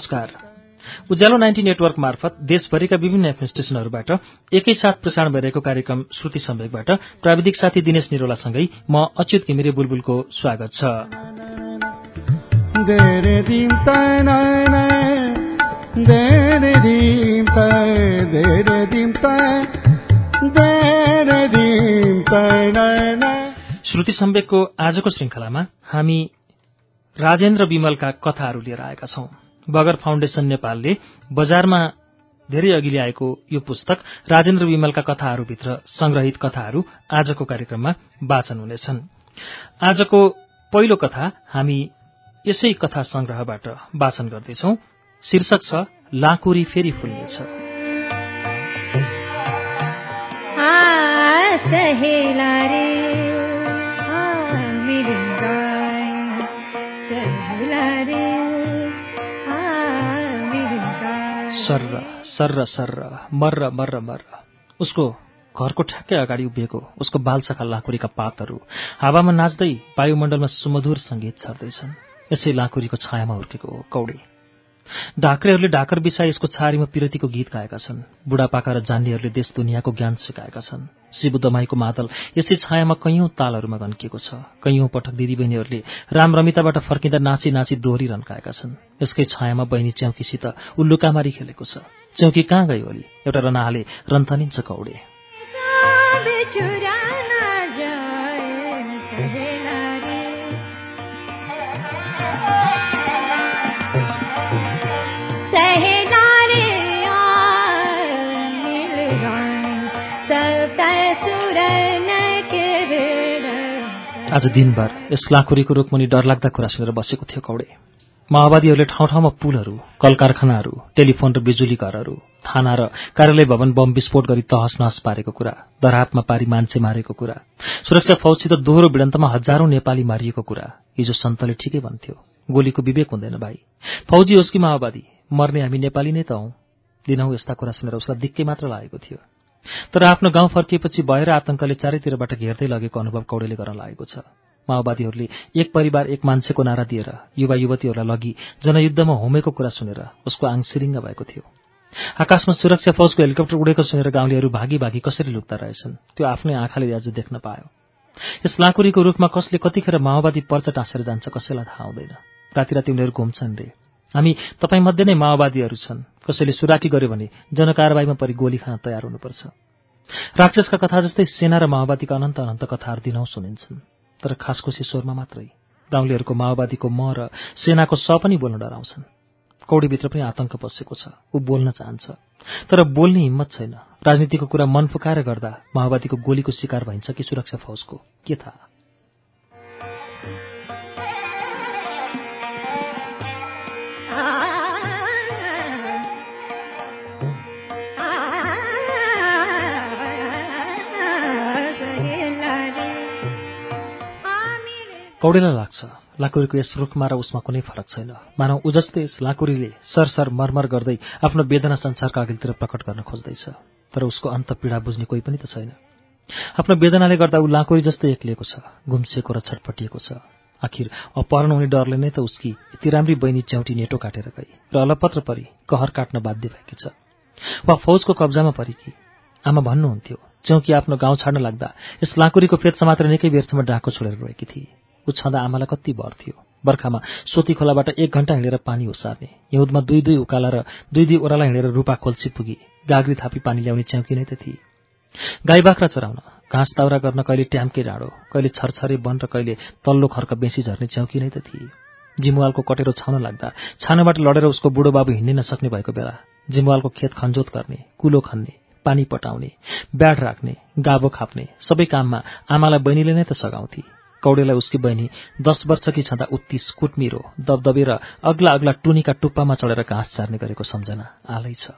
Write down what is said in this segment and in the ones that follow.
नमस्कार। उज्यालो ninety network मार्फत देशभरिका विभिन्न एफएम स्टेशनहरूबाट एकैसाथ प्रसारण भइरहेको कार्यक्रम श्रुति सम्वेकबाट प्राविधिक साथी दिनेश निरोलासँगै म अच्युत घिमिरे बुलबुलको स्वागत छ। श्रुति सम्वेकको आजको श्रृङ्खलामा हामी राजेन्द्र विमलका कथाहरू लिएर आएका छौं। बगर फाउन्डेशन नेपालले बजारमा धेरै अघि ल्याएको यो पुस्तक राजेन्द्र विमलका कथाहरूभित्र संग्रहित कथाहरू आजको कार्यक्रममा वाचन हुनेछन्। आजको पहिलो कथा हामी यसै कथा संग्रहबाट वाचन गर्दैछौ। शीर्षक छ लाकुरी फेरि फुल्नेछ। सहेला सर्र सर्र सर्र मर्र मर्र मर्र उसको घरको ठ्याक्कै अगाडि उभिएको उसको बालसखा लाँकुरीका पातहरू। हावामा नाच्दै वायुमण्डलमा सुमधुर सङ्गीत छर्दैछन्। यसै लाँकुरीको छायामा हुर्केको हो कौडे। ढाक्रेहरूले ढाकर बिसाई यसको छारीमा पिरतीको गीत गाएका छन्। बुढापाका र जान्नेहरूले देश दुनियाँको ज्ञान सिकाएका छन्। शिव मादल यसै छायामा कैयौं तालहरूमा गन्किएको छ। कैयौं पटक दिदीबहिनीहरूले राम रमिताबाट फर्किँदा नाची नाची दोहोरी रन्काएका छन्। यसकै छायामा बहिनी च्याउकीसित उल्लुकामारी खेलेको छ। च्याउकी कहाँ गयो अली? एउटा रनाहाले रन्थनिन्छ कौडे। आज दिनभर यस लाखुरीको रुखमुनि डरलाग्दा कुरा सुनेर बसेको थियो कौडे। माओवादीहरूले ठाउँ ठाउँमा पुलहरू कल कारखानाहरू टेलिफोन र बिजुली घरहरू थाना र कार्यालय भवन बम विस्फोट गरी तहस नहस पारेको कुरा दरापमा पारी मान्छे मारेको कुरा सुरक्षा फौजसित दोहोरो भिडन्तमा हजारौं नेपाली मारिएको कुरा हिजो सन्तले ठिकै भन्थ्यो। गोलीको विवेक हुँदैन भाइ। फौजी होस् कि माओवादी मर्ने हामी नेपाली नै त हौं। दिनहौं यस्ता कुरा सुनेर उसलाई दिक्कै मात्र लागेको थियो। तर आफ्नो गाउँ फर्किएपछि भएर आतंकले चारैतिरबाट घेर्दै लगेको अनुभव कौडेले गर्न लागेको छ। माओवादीहरूले एक परिवार एक मान्छेको नारा दिएर युवा युवतीहरूलाई लगी जनयुद्धमा होमेको कुरा सुनेर उसको आङ सिरिङ्ग भएको थियो। आकाशमा सुरक्षा फौजको हेलिकप्टर उडेको सुनेर गाउँलेहरू भागी भागी कसरी लुक्दा रहेछन् त्यो आफ्नै आँखाले आज देख्न पायो। यस लाँकुरीको रूखमा कसले कतिखेर माओवादी पर्चा टाँसेर जान्छ कसैलाई थाहा हुँदैन। राति राति उनीहरू घुम्छन् रे। हामी तपाईँमध्ये नै माओवादीहरू छन्। कसैले सुराकी गर्यो भने जनकारवाहीमा परि गोली खान तयार हुनुपर्छ। राक्षसका कथा जस्तै सेना र माओवादीका अनन्त अनन्त कथाहरू दिनौ सुनिन्छन्। तर खास खुसी स्वरमा मात्रै गाउँलेहरूको माओवादीको म र सेनाको स पनि बोल्न डराउँछन्। कौडीभित्र पनि आतंक पसेको छ। ऊ बोल्न चाहन्छ। तर बोल्ने हिम्मत छैन। राजनीतिको कुरा मन फुकाएर गर्दा माओवादीको गोलीको शिकार भइन्छ कि सुरक्षा फौजको? के थाहा? कौडेलाई लाग्छ। लाकुरीको यस रुखमा र उसमा कुनै फरक छैन। मानव ऊ जस्तै यस लाकुरीले सरसर मरमर गर्दै आफ्नो वेदना संसारका अघिल्तिर प्रकट गर्न खोज्दैछ। तर उसको अन्त पीडा बुझ्ने कोही पनि त छैन। आफ्नो वेदनाले गर्दा ऊ लाकुरी जस्तै एक्लिएको छ गुम्सिएको र छटपटिएको छ। आखिर अपहरण हुने डरले नै त उसकी यति राम्री बहिनी च्याउटी नेटो काटेर गई र अलपत्र परि कहर काट्न बाध्य भएकी छ। वा फौजको कब्जामा परि कि? आमा भन्नुहुन्थ्यो च्याउकी आफ्नो गाउँ छाड्न लाग्दा यस लाकुरीको फेद समात्र निकै बेरसम्म डाको छोडेर रोएकी थिए ऊ छँदा आमालाई कति भर थियो। बर्खामा सोती खोलाबाट एक घण्टा हिँडेर पानी ओसार्ने हिउँदमा दुई दुई उकाला र दुई दुई ओह्राला हिँडेर रूपा खोल्सी पुगी। गाग्री थापी पानी ल्याउने च्याउकी नै त थिए। गाई बाख्रा चराउन घाँस दाउरा गर्न कहिले ट्याम्के डाँडो कहिले छरछरे वन र कहिले तल्लो खर्क बेसी झर्ने च्याउकी नै त थिए। जिमुवालको कटेरो छाउन लाग्दा छानोबाट लडेर उसको बुढो बाबु हिँड्नै नसक्ने भएको बेला जिमुवालको खेत खन्जोत गर्ने कुलो खन्ने पानी पटाउने ब्याड राख्ने गाबो खाप्ने सबै काममा आमालाई बहिनीले नै त सघाउँथे। कौडेलाई उसकी बहिनी दस वर्षकी छँदा उत्तिस कुटमिरो दबदबे र अग्ला अग्ला टुनीका टुप्पामा चढेर घाँस चार्ने गरेको सम्झना आलै छ।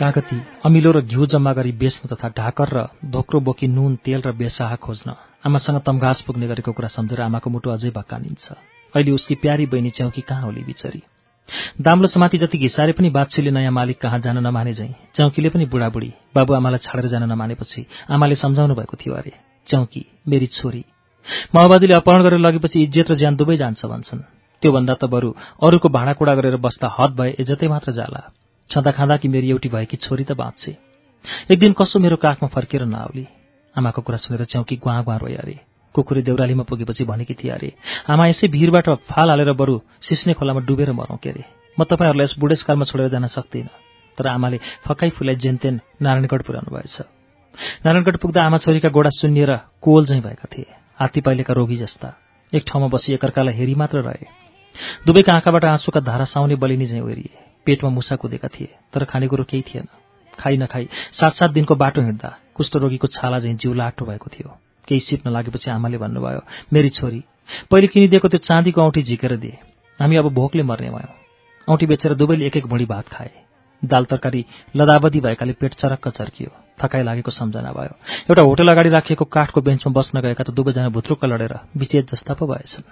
कागती अमिलो र घिउ जम्मा गरी बेच्न तथा ढाकर र धोक्रो बोकी नुन तेल र बेसाहा खोज्न। आमासँग तमघास पुग्ने गरेको कुरा सम्झेर आमाको मुटु अझै भक्कानिन्छ अहिले उसकी प्यारी बहिनी च्याउकी कहाँ होली बिचरी? दाम्लो समाति जति घिसारे पनि बाछीले नयाँ मालिक कहाँ जान नमाने झैँ। च्याउकीले पनि बुढाबुढी। बाबुआमालाई छाडेर जान नमानेपछि आमाले सम्झाउनु भएको थियो अरे च्याउकी मेरी छोरी माओवादीले अपहरण गरेर लगेपछि इज्जत र ज्यान दुवै जान्छ भन्छन्। त्योभन्दा त बरु अरूको भाँडाकुँडा गरेर बस्दा हद भए इज्जतै मात्र जाला। छँदा खाँदा कि मेरी एउटी भएकी छोरी त बाँच्छे एक दिन कसो मेरो काखमा फर्केर नआउली। आमाको कुरा सुनेर च्याउकी गुहाँ गुहाँ रोए अरे कुकुरी देउरालीमा पुगेपछि भनेकी थिए अरे आमा यसै भिरबाट फाल हालेर बरु सिस्ने खोलामा डुबेर मरौँ के अरे म तपाईँहरूलाई यस बुढेसकालमा छोडेर जान सक्दिनँ। तर आमाले फकाई फुलाई जेनतेन नारायणगढ पुर्याउनु भएछ। नारायणगढ पुग्दा आमा छोरीका गोडा सुन्निएर कोल झैँ भएका थिए। हात्ती पाइलेका रोगी जस्ता। एक ठाउँमा बसी एकअर्कालाई हेरी मात्र रहे। दुवैका आँखाबाट आँसुका धारा साउने बलिनी झैँ ओरिए। पेटमा मुसा कुदेका थिए तर खानेकुरो केही थिएन। खाइ नखाई सात सात दिनको बाटो हिँड्दा कुष्ठरोगीको छाला झैँ जिउ लाटो भएको थियो। केही सिप्न लागेपछि आमाले भन्नुभयो मेरी छोरी पहिले किनिदिएको त्यो चाँदीको औँठी झिकेर दिए हामी अब भोकले मर्ने भयौँ। औँठी बेचेर दुवैले एक एक भुँडी भात खाए। दाल तरकारी लदावधी भएकाले पेट चरक्क चर्कियो। थकाइ लागेको सम्झना भयो। एउटा होटल अगाडि राखिएको काठको बेन्चमा बस्न गएका त दुवैजना भुत्रुक्क लडेर विचेत जस्ता पो भएछन्।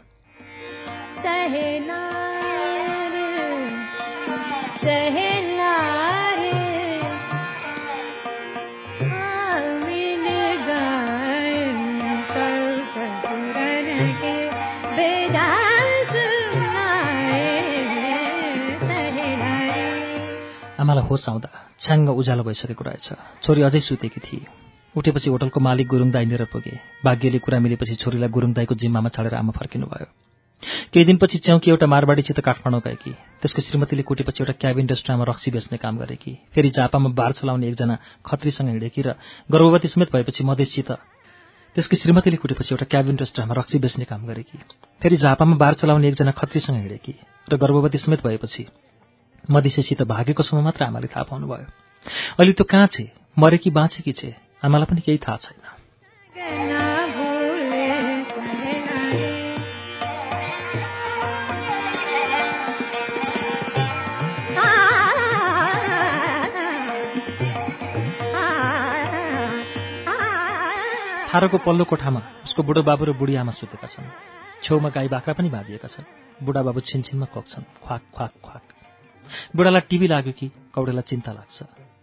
आमालाई होस आउँदा छ्याङ्ग उज्यालो भइसकेको रहेछ। छोरी अझै सुतेकी थिए। उठेपछि होटलको मालिक गुरुङ दाई लिएर पुगे। भाग्यले कुरा मिलेपछि छोरीलाई गुरुङ दाईको जिम्मामा छाडेर आमा फर्किनु भयो केही दिनपछि च्याउकी एउटा मारवाडीसित काठमाडौँ गएकी त्यसको श्रीमतीले कुटेपछि एउटा क्याबिन रेस्टुराँमा रक्सी बेच्ने काम गरेकी फेरि झापामा बार चलाउने एकजना खत्रीसँग हिँडेकी र गर्भवती समेत भएपछि मधेससित त्यसकी श्रीमतीले कुटेपछि एउटा क्याबिन रेस्टुराँमा रक्सी बेच्ने काम गरेकी फेरि झापामा बार चलाउने एकजना खत्रीसँग हिँडेकी र गर्भवती समेत भएपछि मधेसीसित भागेको समय मात्र आमाले थाहा पाउनुभयो। अहिले त्यो कहाँ छे? मरे कि बाँचे कि छे? आमालाई पनि केही थाहा छैन। थारोको पल्लो कोठामा उसको बुढो बाबु र बुढी आमा सुतेका छन्। छेउमा गाई बाख्रा पनि बाँधिएका छन्। बुढाबाबु छिनछिनमा खोक्छन् ख्वाक ख्वाक ख्वाक। बुढालाई टिभी लाग्यो कि कौडेलाई चिन्ता लाग्छ।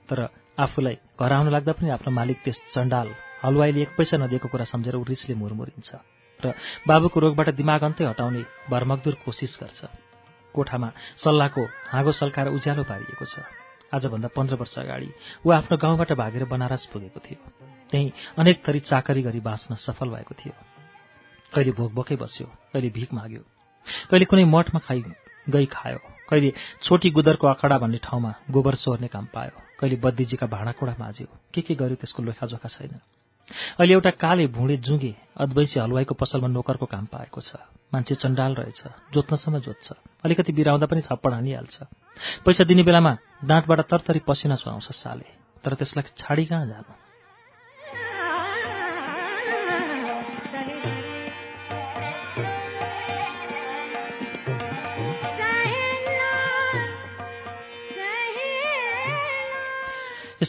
तर आफूलाई घर आउन लाग्दा पनि आफ्नो मालिक त्यस चण्डाल हलुवाईले एक पैसा नदिएको कुरा सम्झेर रिसले मुरमुरिन्छ र बाबुको रोगबाट दिमाग अन्तै हटाउने भरमगदुर कोसिस गर्छ। कोठामा सल्लाहको हाँगो सल्काएर उज्यालो पारिएको छ। आजभन्दा पन्ध्र वर्ष अगाडि ऊ आफ्नो गाउँबाट भागेर बनारस पुगेको थियो। त्यहीँ अनेक थरी चाकरी गरी बाँच्न सफल भएको थियो। कहिले भोक भोकै बस्यो कहिले भिख माग्यो कहिले कुनै मठमा खाइ गई खायो। कहिले छोटी गुदरको अखडा भन्ने ठाउँमा गोबर सोर्ने काम पायो। कहिले बद्दीजीका भाँडाकुँडा माझ्यो के के गर्यो त्यसको लोखाजोखा छैन। अहिले एउटा काले भुँडे जुङ्गे अद्वैसी हलवाईको पसलमा नोकरको काम पाएको छ। मान्छे चण्डाल रहेछ जोत्नसम्म जोत्छ। अलिकति बिराउँदा पनि थप्पड हानिहाल्छ। पैसा दिने बेलामा दाँतबाट तरतरी पसिना सुहाउँछ साले। तर त्यसलाई छाडी कहाँ जानु?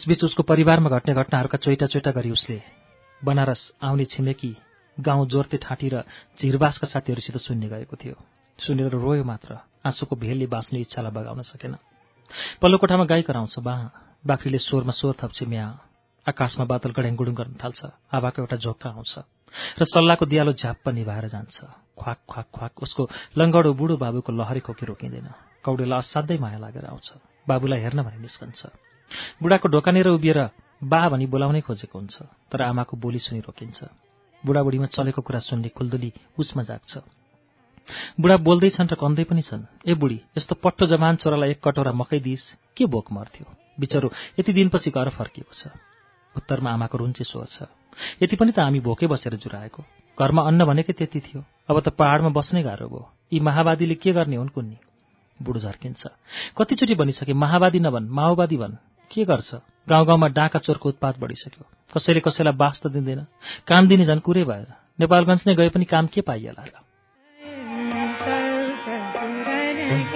यसबीच उसको परिवारमा घट्ने घटनाहरूका चोइटा चोइटा गरी उसले बनारस आउने छिमेकी गाउँ जोर्ते ठाँटी र झिरबासका साथीहरूसित सुन्ने गएको थियो। सुनेर रोयो मात्र आँसुको भेलले बाँच्ने इच्छालाई बगाउन सकेन। पल्लो कोठामा गाई कराउँछ बाँ बाख्रीले स्वरमा स्वर थप्छे म्या आकाशमा बादल गड्याङगुडुङ गर्न थाल्छ हावाको एउटा झोक्का आउँछ र सल्लाहको दियालो झ्याप्प निभाएर जान्छ। ख्वाक ख्वाक ख्वाक उसको लङ्गडो बुढो बाबुको लहरे खोकी रोकिँदैन। कौडेलाई असाध्यै माया लागेर आउँछ। बाबुलाई हेर्न भने निस्कन्छ। बुढाको ढोकानेर उभिएर बा भनी बोलाउनै खोजेको हुन्छ तर आमाको बोली सुनि रोकिन्छ। बुढाबुढीमा चलेको कुरा सुन्ने खुल्दुली उसमा जाग्छ। बुढा बोल्दैछन् र कन्दै पनि छन्। ए बुढी यस्तो पट्टो जमान छोरालाई एक कटोरा मकै दिइस् के भोक मर्थ्यो? बिचरो यति दिनपछि घर फर्किएको छ। उत्तरमा आमाको रुन्चे स्वर छ। यति पनि त हामी भोकै बसेर जुराएको। घरमा अन्न भनेकै त्यति थियो। अब त पहाडमा बस्नै गाह्रो भयो। यी माओवादीले के गर्ने हुन् कुन्नी? बुढो झर्किन्छ। कतिचोटि भनिसके माओवादी नभन् माओवादी भन्। के गर्छ गाउँ गाउँमा डाका चोरको उत्पात बढिसक्यो कसैले कसैलाई बास त दिँदैन काम दिने झन् कुरै भएन नेपालगञ्ज नै गए पनि काम के पाइएला र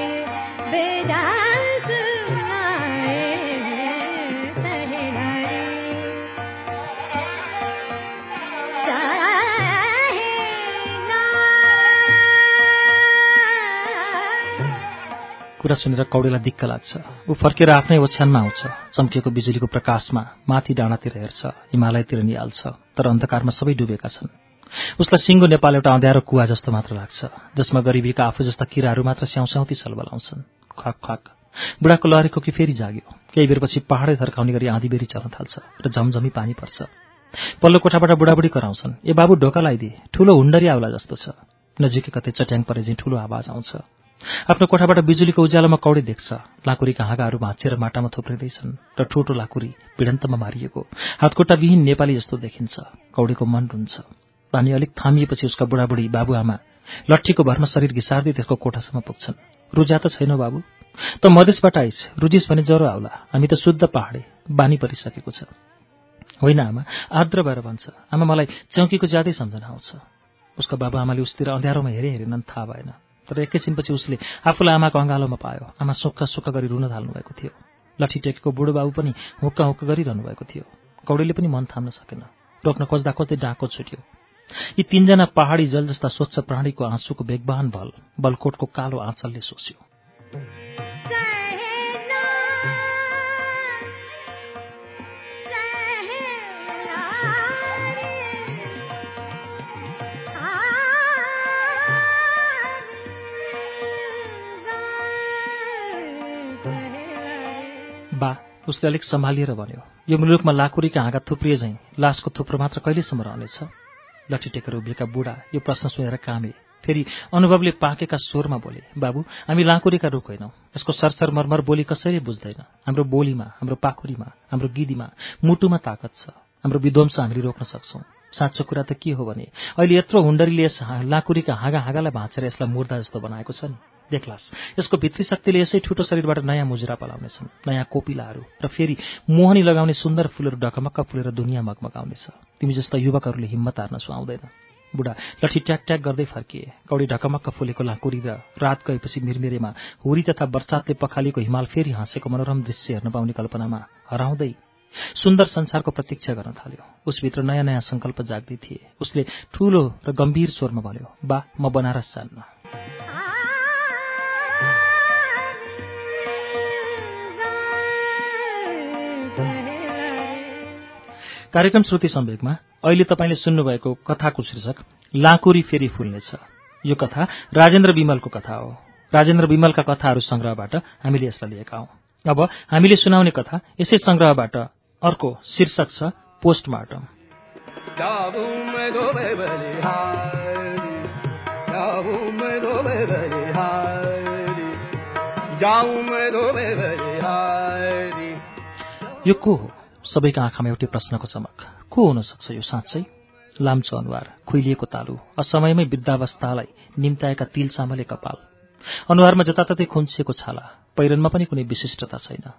कुरा सुनेर कौडेलाई दिक्क लाग्छ। ऊ फर्केर आफ्नै ओछ्यानमा आउँछ। चम्किएको बिजुलीको प्रकाशमा माथि डाँडातिर हेर्छ। हिमालयतिर निहाल्छ। तर अन्धकारमा सबै डुबेका छन्। उसलाई सिङ्गो नेपाल एउटा अँध्यारो कुवा जस्तो मात्र लाग्छ। जसमा गरिबीका आफू जस्ता किराहरू मात्र स्याउस्याउती छलबलाउँछन् ख्वाक ख्वाक बुढाको लहरेको कि फेरि जाग्यो। केही बेरपछि पहाडै थर्काउने गरी आँधीबेरी चल्न थाल्छ र झमझमी पानी पर्छ। पल्लो कोठाबाट बुढाबुढी कराउँछन्। ए बाबु ढोका लगाइदिए। ठूलो हुन्डरी आउला जस्तो छ। नजिकै कतै चट्याङ परे चाहिँ ठूलो आवाज आउँछ। आफ्नो कोठाबाट बिजुलीको उज्यालोमा कौडी देख्छ। लाकुरीका हाँगाहरू भाँचेर माटामा थुप्रिँदैछन् र ठोटो लाकुरी भिडन्तमा मारिएको। हातखुट्टाविहीन नेपाली जस्तो देखिन्छ। कौडीको मन रुन्छ। पानी अलिक थामिएपछि उसका बुढाबुढी बाबुआमा लट्ठीको भरमा शरीर घिसार्दै त्यसको कोठासम्म पुग्छन्। रुजा त छैनौ बाबु। त मधेसबाट आइस। रुजिस भने ज्वरो आउला। हामी त शुद्ध पहाडे। बानी परिसकेको छ। होइन आमा आर्द्र भएर भन्छ। आमा मलाई चौकीको ज्यादै सम्झना आउँछ। उसको बाबुआमाले उसतिर अँध्यारोमा हेरे हेरेनन् थाहा भएन। तर एकैछिनपछि उसले आफूलाई आमाको अँगालोमा पायो। आमा सुक्खा सुक्खा गरी रुन थाल्नु भएको थियो। लट्ठी टेकेको बुढो बाबु पनि हुक्का हुक्का गरिरहनु भएको थियो। कौडीले पनि मन थाम्न सकेन। रोक्न खोज्दा खोज्दै डाँको छुट्यो। यी तीनजना पहाडी जल जस्ता स्वच्छ प्राणीको आँसुको बेगवान भल बलकोटको कालो आँचलले सोच्यो उसले अलिक सम्हालिएर भन्यो यो मुलुकमा लाकुरीका हाँगा थुप्रिए झैँ लासको थुप्रो मात्र कहिलेसम्म रहनेछ? लट्ठी टेकेर उभिएका बुढा यो प्रश्न सुनेर कामे। फेरि अनुभवले पाकेका स्वरमा बोले बाबु हामी लाकुरीका रुख होइनौँ। यसको सरसर मर्मर बोली कसैले बुझ्दैन। हाम्रो बोलीमा हाम्रो पाखुरीमा हाम्रो गिदीमा मुटुमा ताकत छ। हाम्रो विध्वंस हामीले रोक्न सक्छौँ। साँचो कुरा त के हो भने अहिले यत्रो हुन्डरीले यस लाकुरीका हाँगा हाँगालाई भाँचेर यसलाई मुर्दा जस्तो बनाएको छ नि। देखलास यसको भित्री शक्तिले यसै ठुटो शरीरबाट नयाँ मुजुरा पलाउनेछन् नयाँ कोपिलाहरू र फेरि मोहनी लगाउने सुन्दर फुलहरू डकमक्क फुलेर दुनियाँ मगमगाउनेछ। तिमी जस्ता युवकहरूले हिम्मत हार्न सुहाउँदैन। बुढा लट्ठी ट्याक ट्याक गर्दै फर्किए। कौडी ढकमक्क फुलेको लाकुरी र रात गएपछि मिरमिरेमा हुरी तथा बर्चातले पखालिएको हिमाल फेरि हाँसेको मनोरम दृश्य हेर्न पाउने कल्पनामा हराउँदै सुन्दर संसारको प्रतीक्षा गर्न थाल्यो। उसभित्र नयाँ नयाँ संकल्प जाग्दै थिए। उसले ठूलो र गम्भीर स्वरमा भन्यो बा म बनारस जान्न। कार्यक्रम श्रुति सम्वेकमा अहिले तपाईँले सुन्नुभएको कथाको शीर्षक लाकुरी फेरि फुल्नेछ। यो कथा राजेन्द्र विमलको कथा हो। राजेन्द्र विमलका कथाहरू संग्रहबाट हामीले यसलाई लिएका हौं। अब हामीले सुनाउने कथा यसै संग्रहबाट अर्को शीर्षक छ पोस्टमार्टम। यो को हो? सबैका आँखामा एउटै प्रश्नको चमक। को हुन सक्छ यो साँच्चै? लाम्चो अनुहार खुइलिएको तालु असमयमै वृद्धावस्थालाई निम्ताएका तिल चामले कपाल। अनुहारमा जताततै खुम्चिएको छाला पहिरनमा पनि कुनै विशिष्टता छैन।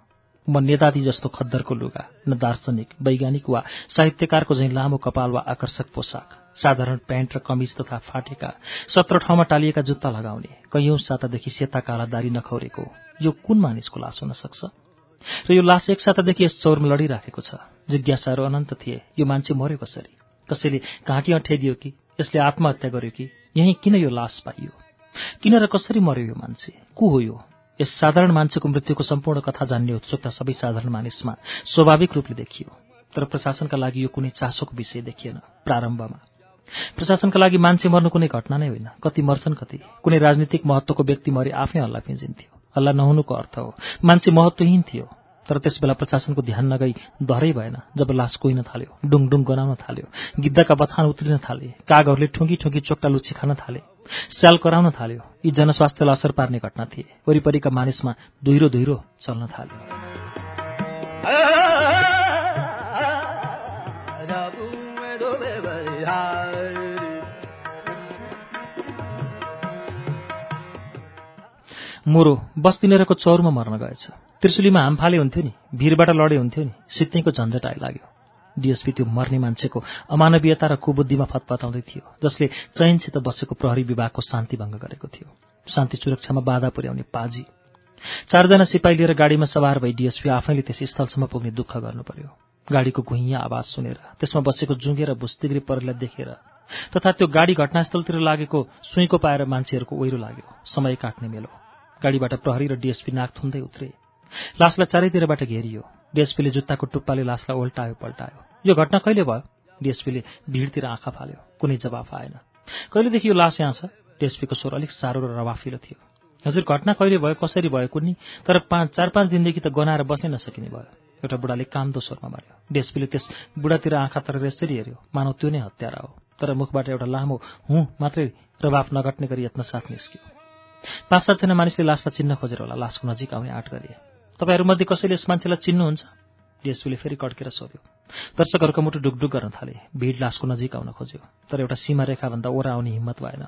म नेतादी जस्तो खद्दरको लुगा न दार्शनिक वैज्ञानिक वा साहित्यकारको झैँ लामो कपाल वा आकर्षक पोसाक साधारण प्यान्ट र कमिज तथा फाटेका सत्र ठाउँमा टालिएका जुत्ता लगाउने कैयौं सातादेखि सेता काला दारी नखौरेको यो कुन मानिसको लास हुन सक्छ? र यो लास एक सातादेखि यस चौरमा लडिराखेको छ जिज्ञासाहरू अनन्त थिए यो मान्छे मर्यो कसरी? कसैले घाँटी अठ्याइदियो कि? यसले आत्महत्या गर्यो कि? यही किन यो लास पाइयो? किन र कसरी मर्यो यो मान्छे? को हो यो? यस साधारण मान्छेको मृत्युको सम्पूर्ण कथा जान्ने उत्सुकता सबै साधारण मानिसमा स्वाभाविक रूपले देखियो। तर प्रशासनका लागि यो कुनै चासोको विषय देखिएन प्रारम्भमा। प्रशासनका लागि मान्छे मर्नु कुनै घटना नै होइन। कति मर्छन् कति। कुनै राजनीतिक महत्वको व्यक्ति मरे आफै हल्ला फिँजिन्थ्यो हल्ला नहुनुको अर्थ हो। मान्छे महत्वहीन थियो। तर त्यसबेला प्रशासनको ध्यान नगई धरै भएन जब लास कोइन थाल्यो डुङ डुङ गनाउन थाल्यो गिद्धका बथान उत्रिन थाले कागहरूले ठुङ्गी ठुङ्गी चोक्टा लुची खान थाले स्याल कराउन थाल्यो यी जनस्वास्थ्यलाई असर पार्ने घटना थिए। वरिपरिका मानिसमा धुइरो धुइरो चल्न थाल्यो। मुरो बस्तिनेरको चौरमा मर्न गएछ। त्रिशुलीमा हाम फाले हुन्थ्यो नि भिरबाट लडे हुन्थ्यो नि सित्तैको झन्झट आइलाग्यो। डिएसपी त्यो मर्ने मान्छेको अमानवीयता र कुबुद्धिमा फतफताउँदै थियो जसले चैनसित बसेको प्रहरी विभागको शान्ति भङ्ग गरेको थियो। शान्ति सुरक्षामा बाधा पुर्याउने पाजी। चारजना सिपाही लिएर गाडीमा सवार भई डिएसपी आफैले त्यस स्थलसम्म पुग्ने दुःख गर्नु पर्यो गाडीको घुइँ आवाज सुनेर त्यसमा बसेको जुङ्गे र भुस्तिग्री परलाई देखेर तथा त्यो गाडी घटनास्थलतिर लागेको सुईको पाएर मान्छेहरूको ओहिरो लाग्यो। समय काट्ने मेलो। गाडीबाट प्रहरी र डिएसपी नाक थुन्दै उत्रे। लासलाई चारैतिरबाट घेरियो। डिएसपीले जुत्ताको टुप्पाले लासलाई उल्टायो पल्टायो। यो घटना कहिले भयो? डिएसपीले भिडतिर आँखा फाल्यो। कुनै जवाफ आएन। कहिलेदेखि यो लास यहाँ छ? डिएसपीको स्वर अलिक साह्रो र रवाफिलो थियो। हजुर घटना कहिले भयो कसरी भयो कुनै तर पाँच चार पाँच दिनदेखि त गनाएर बस्नै नसकिने भयो। एउटा बुढाले कामदो स्वरमा मार्यो डिएसपीले त्यस बुढातिर आँखा तर यसरी हेऱ्यो। मानव त्यो नै हत्यारा हो। तर मुखबाट एउटा लामो हुँ मात्रै रवाफ नघट्ने गरी यत्नसाथ निस्क्यो। पाँच सातजना मानिसले लासलाई चिन्न खोजेर होला। लासको नजिक आउने आँट गरे तपाईँहरूमध्ये कसैले यस मान्छेलाई चिन्नुहुन्छ? डिएसपीले फेरि कड्केर सोध्यो। दर्शकहरूको मुटु डुकडुक गर्न थाले। भिड लासको नजिक आउन खोज्यो। तर एउटा सीमा रेखाभन्दा ओरा आउने हिम्मत भएन।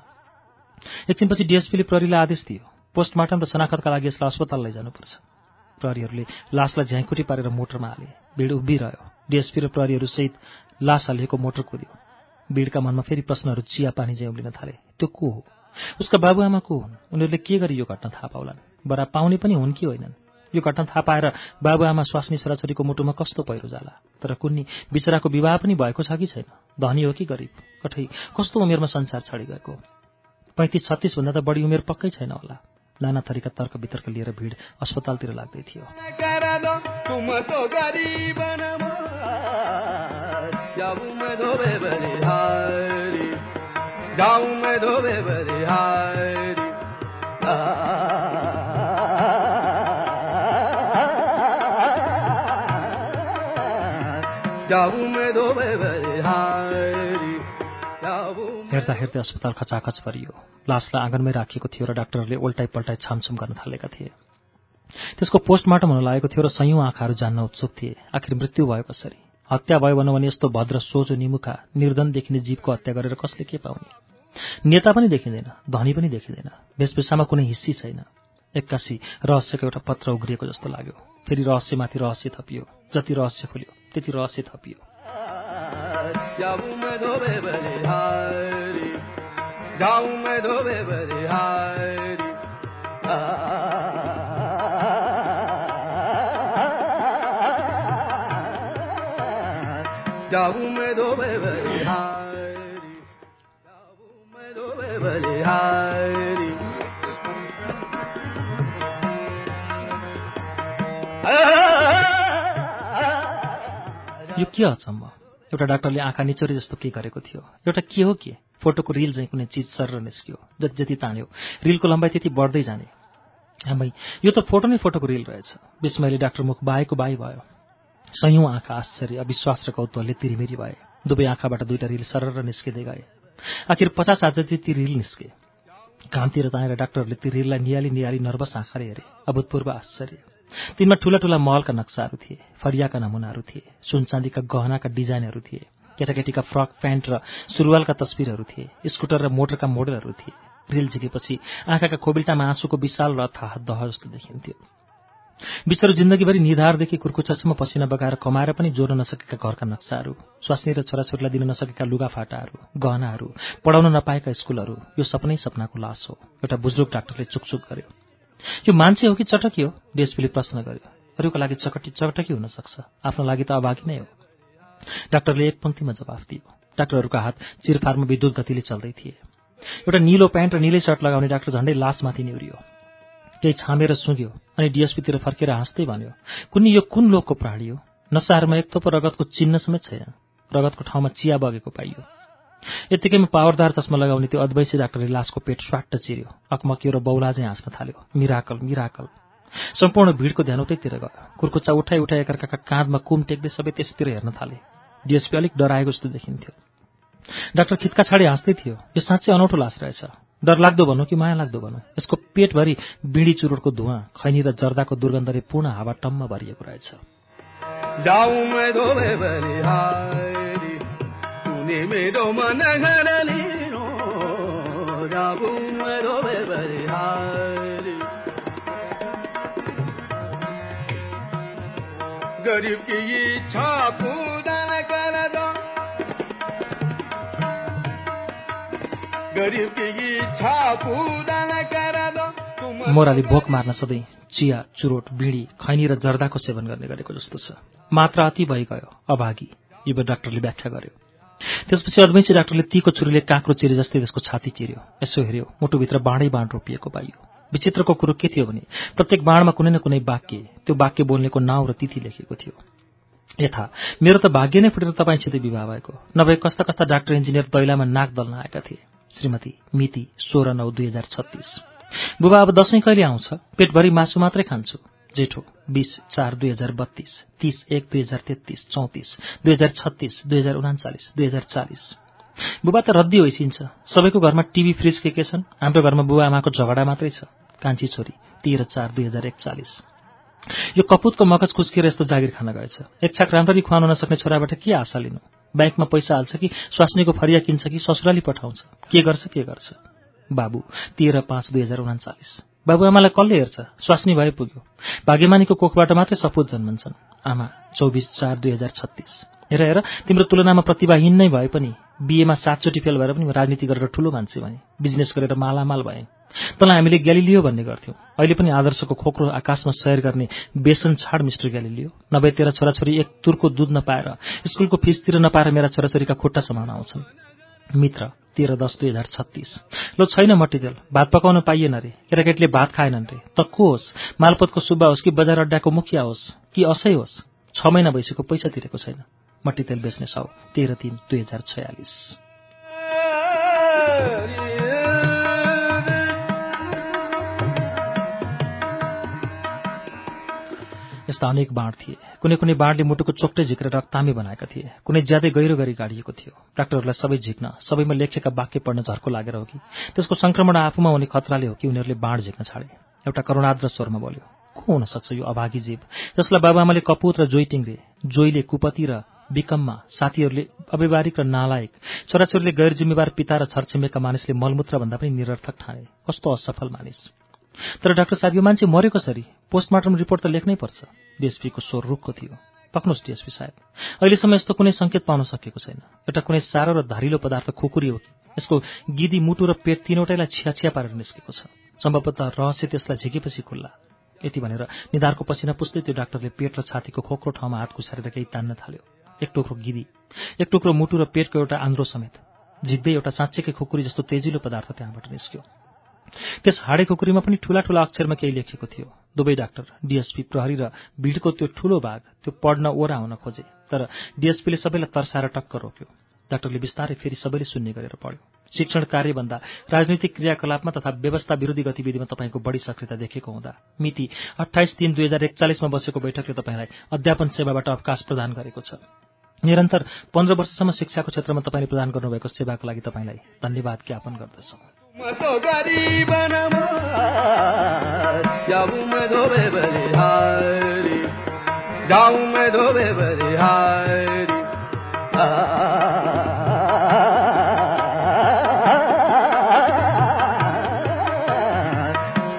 एकछिनपछि डिएसपीले प्रहरीलाई आदेश दियो। पोस्टमार्टम र शनाखतका लागि यसलाई अस्पताल लैजानुपर्छ प्रहरीहरूले लासलाई झ्याङकुटी पारेर मोटरमा हाले। भिड उभिरह्यो। डिएसपी र प्रहरीहरूसहित लास हालिएको मोटर कुद्यो। भिडका मनमा फेरि प्रश्नहरू चिया पानी चाहिँ उम्लिन थाले। त्यो को हो? उसका बाबुआमा को हुन् उनीहरूले के गरी यो घटना थाहा पाउलान्? बरा पाउने पनि हुन् कि होइनन्? यो घटना थाहा पाएर बाबुआमा स्वास्नी छोराछोरीको मुटुमा कस्तो पहिरो जाला? तर कुन्नी बिचराको विवाह पनि भएको छ कि छैन? धनी हो कि गरिब? कठै कस्तो उमेरमा संसार छाडी गएको पैँतिस छत्तिसभन्दा त बढी उमेर पक्कै छैन होला। नाना थरीका तर्क वितर्क लिएर भिड अस्पतालतिर लाग्दै थियो। जाऊं मैं धोबे जाऊं हेर्दा हेर्दै अस्पताल खचाखच परियो। लासलाई आँगनमै राखिएको थियो र डाक्टरहरूले उल्टाइ पल्टाइ छामछुम गर्न थालेका थिए। त्यसको पोस्टमार्टम हुन लागेको थियो र सयौं आँखाहरू जान्न उत्सुक थिए। आखिर मृत्यु भयो कसरी? हत्या भयो भनौँ भने यस्तो भद्र सोझो निमुखा निर्धन देखिने जीवको हत्या गरेर कसले के पाउने? नेता पनि देखिँदैन धनी पनि देखिँदैन वेशभूषामा कुनै हिस्सी छैन। एक्कासी रहस्यको एउटा पत्र उग्रिएको जस्तो लाग्यो। फेरि रहस्यमाथि रहस्य थपियो। जति रहस्य खुल्यो त्यति रहस्य थपियो। जाऊं बलिहारी यो के अचम्म एउटा डाक्टरले आँखा निचोरी जस्तो के गरेको थियो? एउटा के हो के? फोटोको रिल चाहिँ कुनै चिज सर निस्क्यो। जति जति तान्यो। रिलको लम्बाइ त्यति बढ्दै जाने। आमै यो त फोटो नै फोटोको रिल रहेछ। विस्मयले डाक्टर मुख बाएको बाई भयो। सयौं आँखा आश्चर्य अविश्वास र कौतूहलले तिरिमेरी भए। दुवै आँखाबाट दुईटा रिल सरर निस्किँदै गए। आखिर पचास आज जति ती रिल निस्के। घामतिर तानेर डाक्टरहरूले ती रिललाई नियाली नियाली नर्भस आँखाले हेरे। अभूतपूर्व आश्चर्य। तिनमा ठूला ठूला महलका नक्साहरू थिए फरियाका नमुनाहरू थिए सुनचाँदीका गहनाका डिजाइनहरू थिए केटाकेटीका फ्रक प्यान्ट र सुरुवालका तस्विरहरू थिए स्कुटर र मोटरका मोडलहरू थिए। रिल झिकेपछि आँखाका खोबिल्टामा आँसुको विशाल र थाहा दह जस्तो देखिन्थ्यो। बिचरो जिन्दगीभरि निधारदेखि कुर्कुचासम्म पसिना बगाएर कमाएर पनि जोड्न नसकेका घरका नक्साहरू स्वास्नी र छोराछोरीलाई दिन नसकेका लुगाफाटाहरू गहनाहरू पढाउन नपाएका स्कुलहरू यो सपनै सपनाको लास हो एउटा बुजुर्ग डाक्टरले चुकचुक गर्यो। यो मान्छे हो कि चटकी हो? डिएसपीले प्रश्न गर्यो। अरूको लागि चकटी चटकी हुन सक्छ। आफ्नो लागि त अभागी नै हो। डाक्टरले एक पङ्क्तिमा जवाफ दियो। डाक्टरहरूका हात चिरफारमा विद्युत गतिले चल्दै थिए। एउटा निलो प्यान्ट र निलै सर्ट लगाउने डाक्टर झण्डै लासमाथि निहुरियो। केही छामेर सुँग्यो अनि डिएसपीतिर फर्केर हाँस्दै भन्यो कुनै यो कुन लोकको प्राणी हो? नसाहरूमा एक थोपो रगतको चिन्ह समेत छैन। रगतको ठाउँमा चिया बगेको पाइयो। यत्तिकैमा पावरदार चस्मा लगाउने त्यो अद्वैसी डाक्टरले लासको पेट स्वाट्ट चिर्यो अकमकियो र बौला चाहिँ हाँस्न थाल्यो। Miracle miracle. सम्पूर्ण भिडको ध्यान उतैतिर गयो। कुर्कुच्चा उठाइ उठाइ एकअर्काका काँधमा कुम टेक्दै सबै त्यसतिर हेर्न थाले। डिएसपी अलिक डराएको जस्तो देखिन्थ्यो। डाक्टर खितका छाडी हाँस्दै थियो। यो साँच्चै अनौठो लास रहेछ। डर लाग्दो भनौँ कि माया लाग्दो भनौँ? यसको पेटभरि बिडी चुरोटको धुवा खैनी र जर्दाको दुर्गन्धले पूर्ण हावा टम्म भरिएको रहेछ। गरीब की मोराले भोक मार्न सधैँ चिया चुरोट बिडी खैनी र जर्दाको सेवन गर्ने गरेको जस्तो छ। मात्रा अति भइगयो अभागी युव डाक्टरले व्याख्या गर्यो। त्यसपछि अद्वैंसी डाक्टरले तीको छुरीले काँक्रो चिरे जस्तै त्यसको छाती चिर्यो। यसो हेऱ्यो मुटुभित्र बाँडै बाँड रोपिएको पाइयो। विचित्रको कुरो के थियो भने प्रत्येक बाणमा कुनै न कुनै वाक्य त्यो वाक्य बोल्नेको नाउँ र तिथि लेखिएको थियो। यथा मेरो त भाग्य नै फुटेर तपाईँसितै विवाह भएको। नभए कस्ता कस्ता डाक्टर इन्जिनियर दैलामा नाक दल्न आएका थिए। श्रीमती मिति सोह्र नौ दुई हजार छत्तिस। बुबा अब दसैँ कहिले आउँछ? पेटभरि मासु मात्रै खान्छु। जेठो बिस चार दुई हजार बत्तीस तीस एक दुई हजार तेत्तिस चौतिस दुई हजार छत्तिस दुई हजार उनाचालिस दुई हजार चालिस। बुबा त रद्दी होइसिन्छ सबैको घरमा टिभी फ्रिज के के छन्? हाम्रो घरमा बुबा आमाको झगडा मात्रै छ। कान्छी छोरी तेह्र चार दुई हजार एकचालिस। यो कपुतको मगज खुस्किएर यस्तो जागिर खान गएछ। एक छाक राम्ररी खुवाउन नसक्ने छोराबाट के आशा लिनु? ब्याङ्कमा पैसा हाल्छ कि स्वास्नीको फरिया किन्छ कि ससुराली पठाउँछ। के गर्छ के गर्छ? बाबु तेह्र पाँच दुई हजार उनाचालिस। बाबुआमालाई कसले हेर्छ? स्वास्नी भए पुग्यो। भाग्यमानीको कोखबाट मात्रै सपुत जन्मन्छन्। आमा चौबिस चार दुई हजार छत्तिस। हेर हेर तिम्रो तुलनामा प्रतिभाहीन नै भए पनि बिएमा सातचोटि फेल भएर पनि राजनीति गरेर ठुलो मान्छे भएँ। बिजनेस गरेर मालामाल भएँ। तँलाई हामीले ग्यालिलियो भन्ने गर्थ्यौँ। अहिले पनि आदर्शको खोक्रो आकाशमा सयर गर्ने बेसन छाड मिस्टर ग्यालिलियो। नभए तेरा छोराछोरी एक तुरको दुध नपाएर स्कुलको फिसतिर नपाएर मेरा छोराछोरीका खुट्टा समान आउँछन् मित्र तेह्र दस दुई हजार छत्तिस। लो छैन मट्टीतेल भात पकाउन पाइएन रे। केटाकेटीले भात खाएनन् रे। त को होस्? मालपतको सुब्बा होस् कि बजार अड्डाको मुखिया होस्? कि असै होस्? छ महिना भइसक्यो पैसा तिरेको छैन। मट्टीतेल बेच्ने साउ तेह्र तिन दुई हजार छयालिस। यस्ता अनेक बाँड थिए। कुनै कुनै बाँडले मुटुको चोक्टै झिकेर रक्तामी बनाएका थिए। कुनै ज्यादै गहिरो गरी गाडिएको थियो। डाक्टरहरूलाई सबै झिक्न सबैमा लेखेका वाक्य पढ्न झर्को लागेर हो कि? त्यसको संक्रमण आफूमा हुने खतराले हो कि उनीहरूले बाँड झिक्न छाडे? एउटा करुणाद्र स्वरमा बोल्यो को हुन सक्छ यो अभागी जीव? जसलाई बाबाआमाले कपुत र जोइ जोइले कुपति र विकममा साथीहरूले अव्यवहारिक र नालायक छोराछोरीले गैर जिम्मेवार पिता र छरछिमेका मानिसले मलमूत्र भन्दा पनि निरर्थक ठाने। कस्तो असफल मानिस? तर डाक्टर साहब यो मान्छे मर्यो कसरी पोस्टमार्टम रिपोर्ट त लेख्नै पर्छ। डिएसपीको स्वर रुखको थियो। पक्नुहोस् डिएसपी साहेब। अहिलेसम्म यस्तो कुनै सङ्केत पाउन सकेको छैन। एउटा कुनै सारो र धारिलो पदार्थ खुकुरी हो कि? यसको गिदी मुटु र पेट तिनवटैलाई छिया छिया पारेर निस्केको छ। सम्भवतः रहस्य त्यसलाई झिकेपछि खुल्ला। यति भनेर निधारको पसिना पुस्दै त्यो डाक्टरले पेट र छातीको खोक्रो ठाउँमा हात घुसारेर केही तान्न थाल्यो। एक टुक्रो गिदी एक टुक्रो मुटु र पेटको एउटा आन्द्रो समेत। झिक्दै एउटा साँच्चैकै खुकुरी जस्तो तेजिलो पदार्थ त्यहाँबाट निस्क्यो। त्यस हाडे खुकुरीमा पनि ठूला ठूला अक्षरमा केही लेखेको थियो। दुवै डाक्टर डिएसपी प्रहरी र भिडको त्यो ठूलो भाग त्यो पढ्न ओरा हुन खोजे तर डिएसपीले सबैलाई तर्साएर टक्क रोक्यो। डाक्टरले बिस्तारै फेरि सबैले सुन्ने गरेर पढ्यो। शिक्षण कार्यभन्दा राजनैतिक क्रियाकलापमा तथा व्यवस्था विरोधी गतिविधिमा तपाईँको बढी सक्रियता देखेको हुँदा मिति अठाइस तीन दुई हजार एकचालिसमा बसेको बैठकले तपाईँलाई अध्यापन सेवाबाट अवकाश प्रदान गरेको छ। निरन्तर पन्ध्र वर्षसम्म शिक्षाको क्षेत्रमा तपाईँले प्रदान गर्नुभएको सेवाको लागि तपाईँलाई धन्यवाद ज्ञापन गर्दछौ। म तो गरीब जाऊं मैं धोबे बलिहारी जाऊं मैं धोबे बलिहारी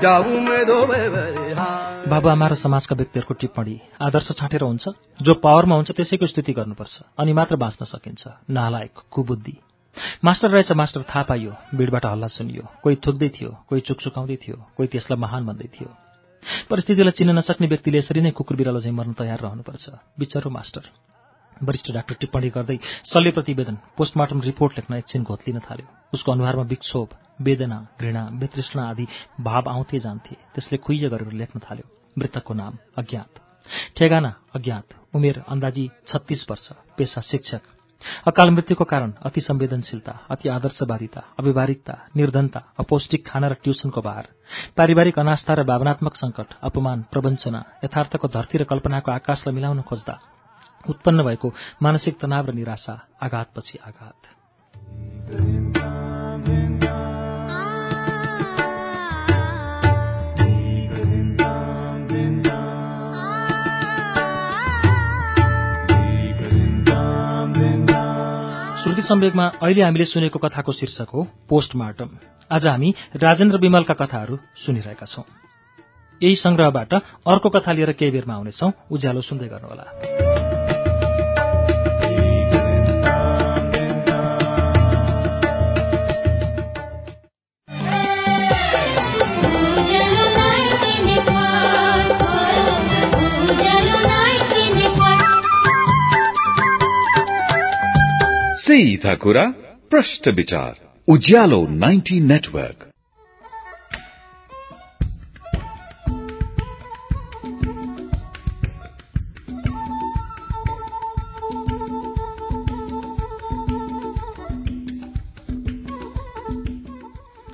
जाऊं मैं धोबे बलिहारी बाबुआमा र समाजका व्यक्तिहरूको टिप्पणी आदर्श छाँटेर हुन्छ। जो पावरमा हुन्छ त्यसैको स्तुति गर्नुपर्छ। अनि मात्र बाँच्न सकिन्छ। नालायक कुबुद्धि। मास्टर रहेछ मास्टर थाहा पाइयो भिडबाट हल्ला सुनियो। कोही थुक्दै थियो कोही चुकचुकाउँदै थियो कोही त्यसलाई महान भन्दै थियो। परिस्थितिलाई चिन्न नसक्ने व्यक्तिले यसरी नै कुकुर बिरालो चाहिँ मर्न तयार रहनुपर्छ। बिचरो मास्टर। वरिष्ठ डाक्टर टिप्पणी गर्दै शल्य प्रतिवेदन पोस्टमार्टम रिपोर्ट लेख्न एकछिन घोत्लिन थाल्यो। उसको अनुहारमा विक्षोभ वेदना घृणा वितृष्णा आदि भाव आउँथे जान्थे। त्यसले खुइय गरेर लेख्न थाल्यो मृतकको नाम अज्ञात। ठेगाना अज्ञात। उमेर अन्दाजी छत्तीस वर्ष। पेसा शिक्षक। अकाल मृत्युको कारण अति संवेदनशीलता अति आदर्शवादिता अव्यवहारिकता निर्धनता अपौष्टिक खाना र ट्युसनको भार पारिवारिक अनास्था र भावनात्मक संकट अपमान प्रवञ्चना यथार्थको धरती र कल्पनाको आकाशलाई मिलाउन खोज्दा उत्पन्न भएको मानसिक तनाव र निराशा आघातपछि आघात। सम्वेकमा अहिले हामीले सुनेको कथाको शीर्षक हो पोस्टमार्टम। आज हामी राजेन्द्र विमलका कथाहरू सुनिरहेका छौं। यही संग्रहबाट अर्को कथा लिएर केही बेरमा आउनेछौ। उज्यालो सुन्दै गर्नुहोला। सीधा कुरा प्रश्न विचार। Ujyaalo ninety network.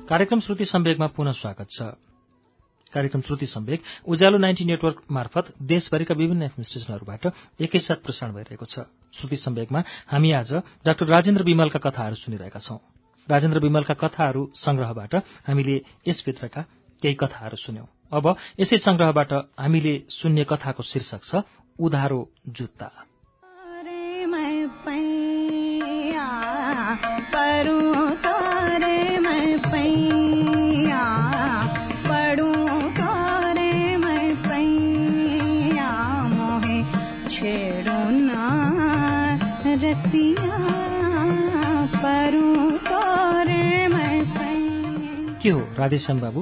कार्यक्रम श्रुति सम्वेकमा पुनः स्वागत छ। कार्यक्रम श्रुति सम्वेक उज्यालो नाइन्टी नेटवर्क मार्फत देशभरिका विभिन्न एफएम स्टेशनहरूबाट एकैसाथ प्रसारण भइरहेको छ। श्रुति सम्वेकमा हामी आज डाक्टर राजेन्द्र विमलका कथाहरू सुनिरहेका छौं। राजेन्द्र विमलका कथाहरू संग्रहबाट हामीले यसभित्रका केही कथाहरू सुन्यौं। अब यसै संग्रहबाट हामीले सुन्ने कथाको शीर्षक छ उधारो जुत्ता। परूं के हो राधेश्याम बाबु?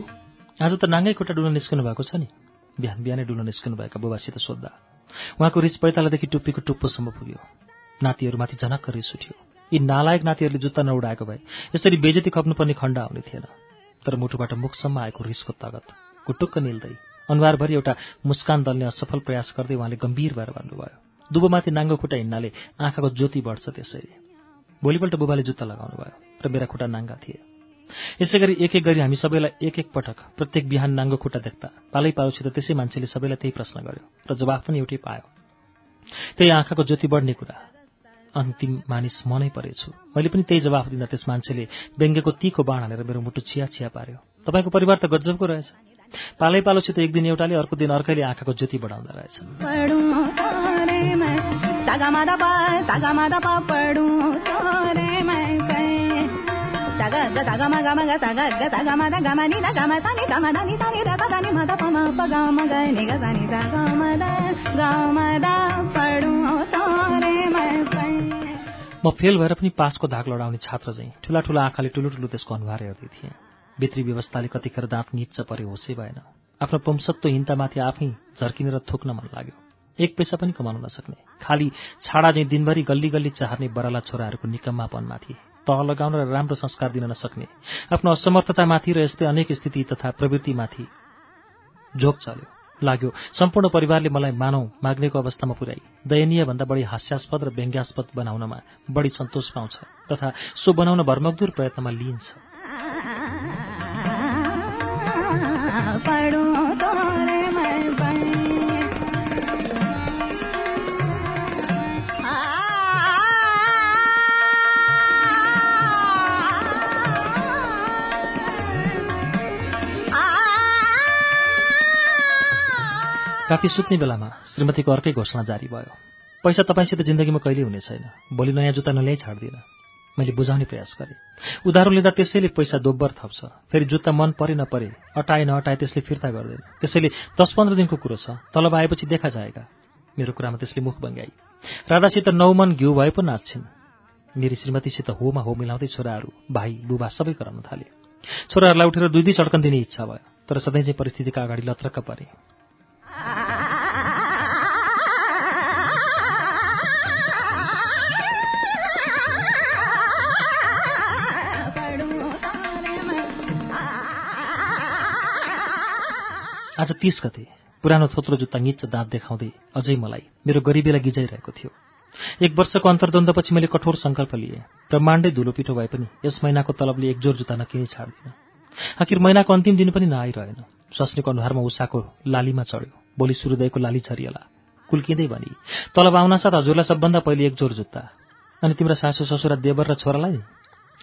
आज त नाङ्गै खुट्टा डुल्न निस्कनु भएको छ नि। बिहान बिहानै डुल्न निस्कनु भएका बुबासित सोद्धा। उहाँको रिस पैतालादेखि टुप्पीको टुप्पोसम्म पुग्यो। नातिहरूमाथि झनक्क रिस उठ्यो। यी नालायक नातिहरूले जुत्ता नउडाएको भए यसरी बेजती खप्नुपर्ने खण्ड आउने थिएन। तर मुटुबाट मुखसम्म आएको रिसको तगत कुटुक्क निल्दै अनुहारभरि एउटा मुस्कान दल्ने असफल प्रयास गर्दै उहाँले गम्भीर भएर भन्नुभयो दुबोमाथि नाङ्गो खुट्टा हिँड्नाले आँखाको ज्योति बढ्छ त्यसैले। भोलिपल्ट बुबाले जुत्ता लगाउनु भयो र मेरा खुट्टा नाङ्गा थिए। यसै गरी एक एक गरी हामी सबैलाई एक एक पटक प्रत्येक बिहान नाङ्गो खुट्टा देख्दा पालै पालोसित त्यसै मान्छेले सबैलाई त्यही प्रश्न गर्यो र जवाफ पनि एउटै पायो। त्यही आँखाको ज्योति बढ्ने कुरा। अन्तिम मानिस म नै परेछु। मैले पनि त्यही जवाफ दिँदा त्यस मान्छेले व्यङ्ग्यको तीखो बाण हानेर मेरो मुटु छिया छिया पार्यो। तपाईँको परिवार त गजबको रहेछ। पालै पालोसित एक दिन एउटाले अर्को दिन अर्कैले आँखाको ज्योति बढाउँदो रहेछ। म फेल भएर पनि पासको धाक लडाउने छात्र चाहिँ ठुला ठुला आँखाले ठुलो ठुलो त्यसको अनुहार हेर्दै थिएँ। भित्री व्यवस्थाले कतिखेर दाँत निच्च परे होसै भएन। आफ्नो पुंसत्वहीनतामाथि आफै झर्किनेर थुक्न मन लाग्यो। एक पैसा पनि कमाउन नसक्ने। खाली छाडा चाहिँ दिनभरि गल्ली गल्ली चाहर्ने बराला छोराहरूको निकम्मापनमाथि तह लगाउन र राम्रो संस्कार दिन नसक्ने। आफ्नो असमर्थतामाथि र यस्तै अनेक स्थिति तथा प्रवृत्तिमाथि झोक चल्यो। लाग्यो सम्पूर्ण परिवारले मलाई मानौ माग्नेको अवस्थामा पुर्याई दयनीय भन्दा बढी हास्यास्पद र व्यङ्ग्यास्पद बनाउनमा बढी सन्तोष पाउँछ तथा सो बनाउन भरमग्दुर प्रयत्नमा लिइन्छ राति सुत्ने बेलामा श्रीमतीको अर्कै घोषणा जारी भयो। पैसा तपाईँसित जिन्दगीमा कहिल्यै हुने छैन। भोलि नयाँ जुत्ता नल्याइ छाड्दिनँ। मैले बुझाउने प्रयास गरेँ। उधारो लिँदा त्यसैले पैसा दोब्बर थप्छ। फेरि जुत्ता मन परे नपरे अटाए नअटाए त्यसले फिर्ता गर्दैन। त्यसैले दस पन्ध्र दिनको कुरो छ। तलब आएपछि देखा जाएगा। मेरो कुरामा त्यसले मुख बङ्ग्याई राधासित नौ मन घिउ भए पो नाच्छिन्। मेरी श्रीमतीसित होमा हो मिलाउँदै छोराहरू भाइ बुबा सबै कराउन थाले। छोराहरूलाई उठेर दुई दुई चड्कन दिने इच्छा भयो। तर सधैँ चाहिँ परिस्थितिका अगाडि लत्रक्क परे। आज तीस गते पुरानो थोत्रो जुत्ता निच्च दाँत देखाउँदै अझै मलाई मेरो गरिबीलाई गिजाइरहेको थियो। एक वर्षको अन्तर्द्वन्द्वपछि मैले कठोर सङ्कल्प लिएँ। ब्रह्माण्डै धुलो पिठो भए पनि यस महिनाको तलबले एक जोर जुत्ता नकिनी छाड्दिनँ। आखिर महिनाको अन्तिम दिन पनि नआइरहेन। स्वास्नीको अनुहारमा उषाको लालीमा चढ्यो। भोलि सूर्योदयको लाली छरिएला कुल्किँदै भनी तलब आउनासाथ हजुरलाई सबभन्दा पहिले एक जोर जुत्ता। अनि तिम्रा सासु ससुरा देवर र छोरालाई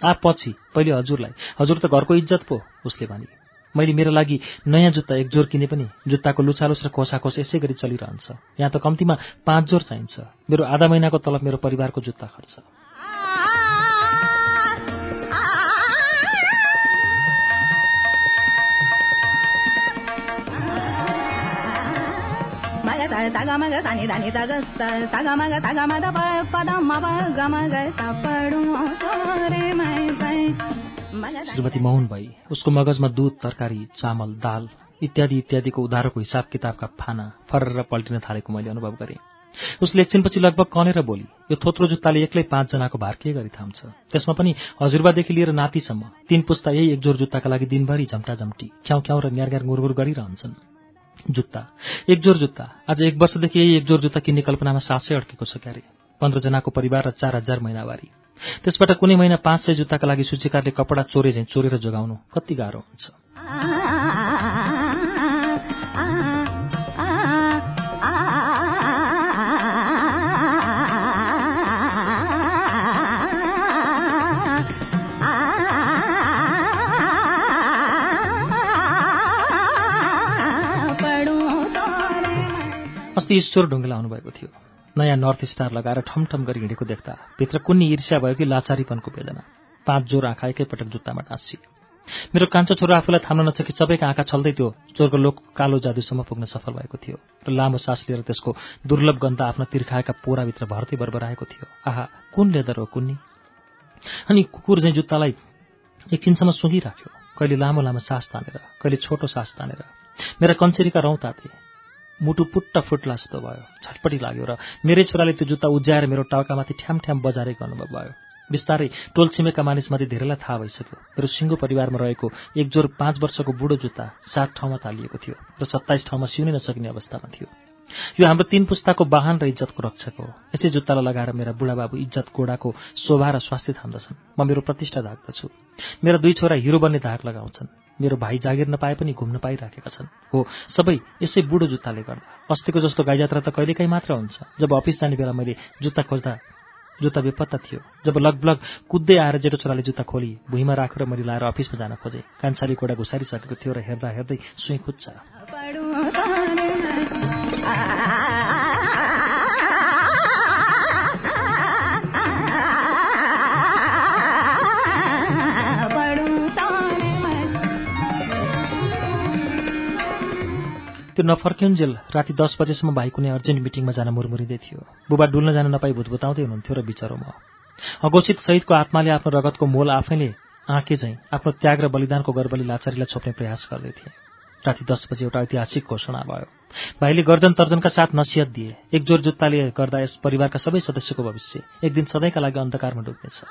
आ पछि पहिले हजुरलाई। हजुर त घरको इज्जत पो। उसले भनी मैले मेरो लागि नयाँ जुत्ता एक जोर किने पनि जुत्ताको लुचालुस र खोसाखोस यसै गरी चलिरहन्छ। यहाँ त कम्तीमा पाँच जोर चाहिन्छ। मेरो आधा महिनाको तलब मेरो परिवारको जुत्ता खर्च। श्रीमती मौन भई उसको मगजमा दुध तरकारी चामल दाल इत्यादि इत्यादिको उधारोको हिसाब किताबका फाना फर्र पल्टिन थालेको मैले अनुभव गरेँ। उसले एकछिनपछि लगभग कनेर बोली यो थोत्रो जुत्ताले एक्लै पाँचजनाको भार के गरी थाम्छ? त्यसमा पनि हजुरबादेखि लिएर नातिसम्म तीन पुस्ता यही एकजोर जुत्ताका लागि दिनभरि झम्टा झम्टी ख्याउ ख्याउ र न्यार ग्यार गुरगुर गरिरहन्छन्। जुत्ता एकजोर जुत्ता आज एक वर्षदेखि यही एकजोर जुत्ता किन्ने कल्पनामा सासै अड्केको छ क्यारे। पन्ध्रजनाको परिवार र चार हजार महिनावारी। त्यसबाट कुनै महिना पाँच सय जुत्ताका लागि सूचीकारले कपडा चोरे झैँ चोरेर जोगाउनु कति गाह्रो हुन्छ। अस्ति ईश्वर ढुङ्गेला आउनुभएको थियो। नयाँ नर्थ स्टार लगाएर ठमठम गरी हिँडेको देख्दा भित्र कुन्नी ईर्ष्या भयो कि लाचारीपनको वेदना। पाँच जोर आँखा एकैपटक जुत्तामा टाँसी। मेरो कान्छो छोरो आफूलाई थाम्न नसकी सबैका आँखा छल्दै त्यो चोरको लोकको कालो जादुसम्म पुग्न सफल भएको थियो र लामो सास लिएर त्यसको दुर्लभ गन्ध आफ्नो तिर्खाएका पोराभित्र भर्ती बरबराएको थियो। आहा कुन लेदर हो कुन्नी? अनि कुकुर चाहिँ जुत्तालाई एकछिनसम्म सुँगिराख्यो कहिले लामो लामो सास तानेर कहिले छोटो सास तानेर। मेरा कन्चेरीका रौँ ताते मुटु पुट्ट फुट्ला जस्तो भयो। छटपटी लाग्यो र मेरै छोराले त्यो जुत्ता उज्याएर मेरो टाउकामाथि ठ्याम ठ्याम बजारेको अनुभव भयो। बिस्तारै टोल छिमेकका मानिसमध्ये धेरैलाई थाहा भइसक्यो। मेरो सिङ्गो परिवारमा रहेको एक जोर पाँच वर्षको बुढो जुत्ता सात ठाउँमा तालिएको थियो र सत्ताइस ठाउँमा सिउनै नसकिने अवस्थामा थियो। यो हाम्रो तीन पुस्ताको वाहन र इज्जतको रक्षक हो। यसै जुत्तालाई लगाएर मेरा बुढाबाबु इज्जत गोडाको शोभा र स्वास्थ्य थाम्दछन्। म मेरो प्रतिष्ठा धाक्दछु मेरा दुई छोरा हिरो बन्ने धाक लगाउँछन्। मेरो भाइ जागिर नपाए पनि घुम्न पाइराखेका छन्। हो सबै यसै बुढो जुत्ताले गर्दा। अस्तिको जस्तो गाई जात्रा त कहिलेकाहीँ मात्र हुन्छ। जब अफिस जाने बेला मैले जुत्ता खोज्दा जुत्ता बेपत्ता थियो। जब लगभग कुद्दै आएर जेठो छोराले जुत्ता खोली भुइँमा राखेर मैले लाएर अफिसमा जान खोजेँ। कान्छाली कोडा घुसारिसकेको थियो र हेर्दा हेर्दै सुई खुच्छ। त्यो नफर्किउन्जेल राति दस बजेसम्म भाइ कुनै अर्जेन्ट मिटिङमा जान मुरमुरिँदै थियो। बुबा डुल्न जान नपाई भुतभुताउँदै हुनुहुन्थ्यो र बिचरो म। अघोषित सहितको आत्माले आफ्नो रगतको मोल आफैले आँके झैँ आफ्नो त्याग र बलिदानको गर्वली लाचारीलाई छोप्ने प्रयास गर्दै थिए। राति दस बजे एउटा ऐतिहासिक घोषणा भयो। भाइले गर्जन तर्जनका साथ नसिहत दिए। एकजोर जुत्ताले गर्दा यस परिवारका सबै सदस्यको भविष्य एक दिन सधैँका लागि अन्धकारमा डुब्नेछ।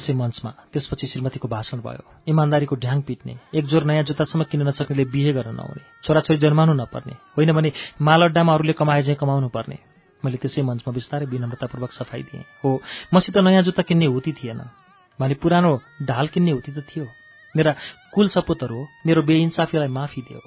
त्यसै मञ्चमा त्यसपछि श्रीमतीको भाषण भयो। इमान्दारीको ढ्याङ पिट्ने एकजोर नयाँ जुत्तासम्म किन्न नसक्नेले बिहे गर्न नहुने छोराछोरी जन्माउनु नपर्ने होइन भने माल अड्डामा अरूले कमाए चाहिँ कमाउनु पर्ने। मैले त्यसै मञ्चमा बिस्तारै विनम्रतापूर्वक सफाई दिएँ। हो मसित नयाँ जुत्ता किन्ने हुती थिएन। भने पुरानो ढाल किन्ने हुती त थियो। मेरा कुल सपुतहरू हो मेरो बेइन्साफीलाई माफी दियो